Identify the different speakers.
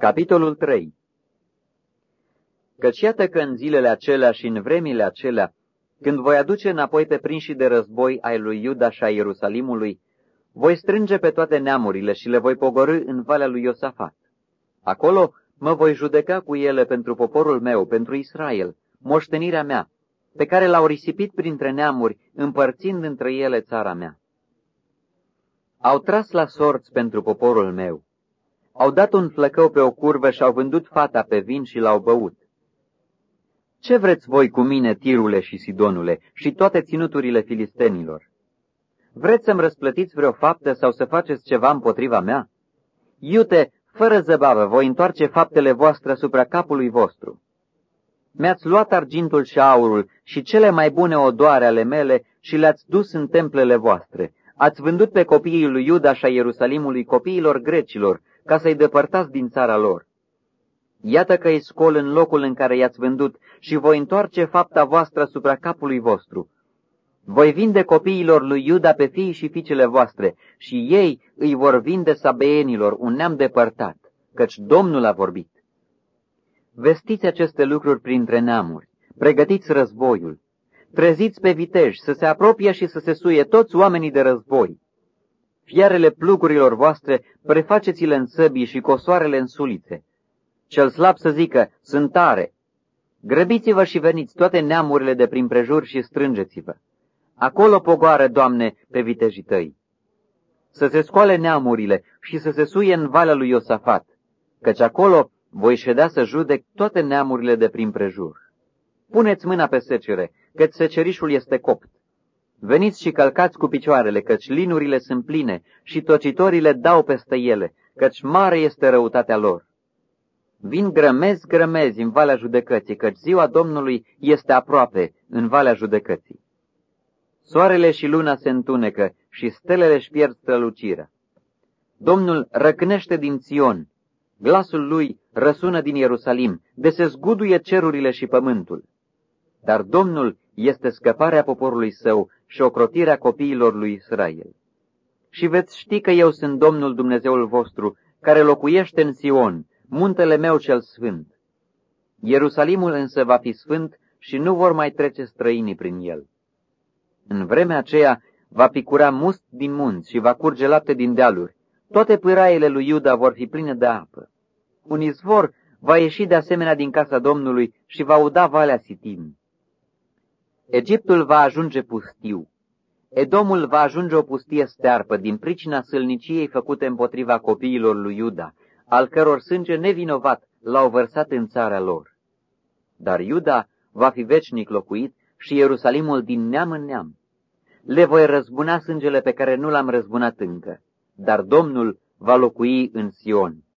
Speaker 1: Capitolul 3 Căci iată că în zilele acelea și în vremile acelea, când voi aduce înapoi pe prinși de război ai lui Iuda și a Ierusalimului, voi strânge pe toate neamurile și le voi pogorâ în valea lui Iosafat. Acolo mă voi judeca cu ele pentru poporul meu, pentru Israel, moștenirea mea, pe care l-au risipit printre neamuri, împărțind între ele țara mea. Au tras la sorți pentru poporul meu, au dat un flăcău pe o curvă și au vândut fata pe vin și l-au băut. Ce vreți voi cu mine, tirule și sidonule, și toate ținuturile filistenilor? Vreți să-mi răsplătiți vreo faptă sau să faceți ceva împotriva mea? Iute, fără zăbavă, voi întoarce faptele voastre asupra capului vostru. Mi-ați luat argintul și aurul și cele mai bune odoare ale mele și le-ați dus în templele voastre. Ați vândut pe copiii lui Iuda și a Ierusalimului copiilor grecilor ca să-i depărtați din țara lor. Iată că îi scol în locul în care i-ați vândut și voi întoarce fapta voastră asupra capului vostru. Voi vinde copiilor lui Iuda pe fiii și fiicele voastre și ei îi vor vinde sabeenilor, un neam depărtat, căci Domnul a vorbit. Vestiți aceste lucruri printre neamuri, pregătiți războiul, treziți pe viteji să se apropie și să se suie toți oamenii de război. Fiarele plugurilor voastre, prefaceți-le în săbii și cosoarele în sulițe. Cel slab să zică, sunt tare. Grăbiți-vă și veniți toate neamurile de prin prejur și strângeți-vă. Acolo pogoară, Doamne, pe vitejii tăi. Să se scoale neamurile și să se suie în valea lui Iosafat, căci acolo voi ședea să judec toate neamurile de prin prejur. Puneți mâna pe secere, căci secerișul este copt. Veniți și călcați cu picioarele, căci linurile sunt pline și tocitorile dau peste ele, căci mare este răutatea lor. Vin grămezi, grămezi în valea judecății, căci ziua Domnului este aproape în valea judecății. Soarele și luna se întunecă și stelele își pierd strălucirea. Domnul răcnește din Sion, glasul lui răsună din Ierusalim, de se zguduie cerurile și pământul. Dar Domnul este scăparea poporului său și ocrotirea copiilor lui Israel. Și veți ști că eu sunt Domnul Dumnezeul vostru, care locuiește în Sion, muntele meu cel sfânt. Ierusalimul însă va fi sfânt și nu vor mai trece străinii prin el. În vremea aceea va picura must din munți și va curge lapte din dealuri. Toate pâraiele lui Iuda vor fi pline de apă. Un izvor va ieși de asemenea din casa Domnului și va uda valea Sitim. Egiptul va ajunge pustiu. Edomul va ajunge o pustie stearpă din pricina sălniciei făcute împotriva copiilor lui Iuda, al căror sânge nevinovat l-au vărsat în țara lor. Dar Iuda va fi veșnic locuit și Ierusalimul din neam în neam. Le voi răzbuna sângele pe care nu l-am răzbunat încă, dar Domnul va locui în Sion.